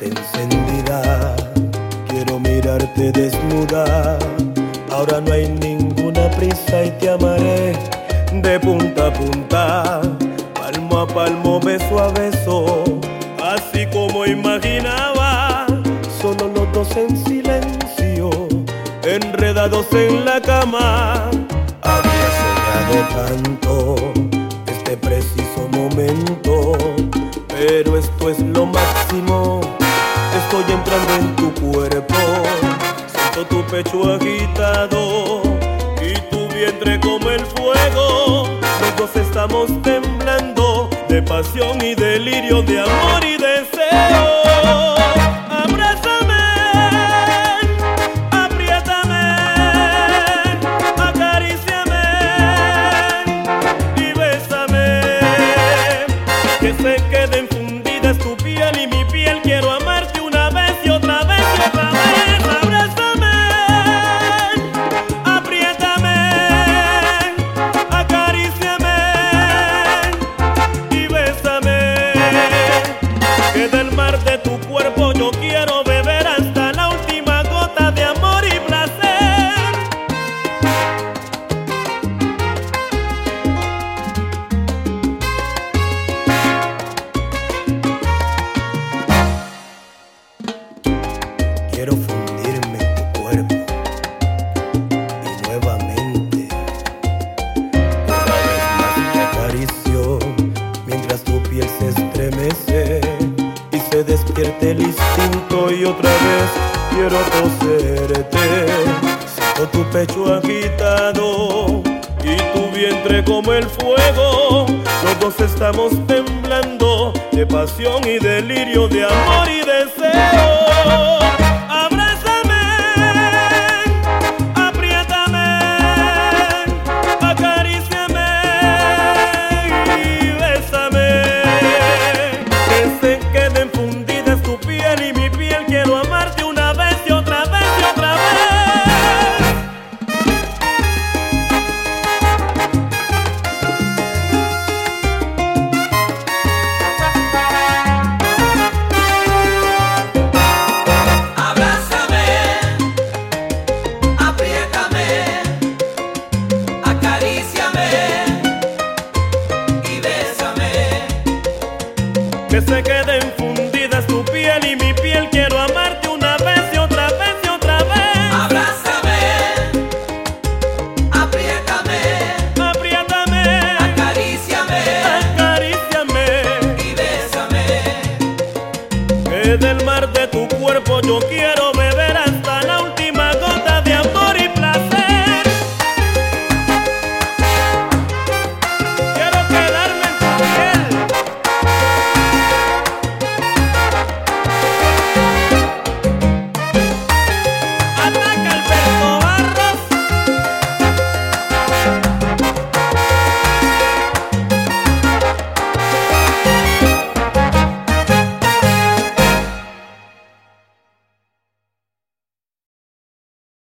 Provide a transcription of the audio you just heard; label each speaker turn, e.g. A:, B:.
A: encendida. Quiero mirarte desnuda. Ahora no hay ninguna prisa y te amaré de punta a punta, palmo a palmo, beso a beso, así como imaginaba. Solo los dos en silencio, enredados en la cama. Había soñado tanto este preciso momento, pero esto es lo máximo. Estoy entrando en tu cuerpo, siento tu pecho agitado y tu vientre como el fuego. Los dos estamos temblando de pasión y delirio, de amor Quiero fundirme en tu cuerpo y nuevamente una vez más te acaricio mientras tu piel se estremece y se despierte el instinto y otra vez quiero poseerte. Siento tu pecho agitado y tu vientre como el fuego. Los dos estamos temblando de pasión y delirio, de amor y deseo. Que se queden fundidas tu piel y mi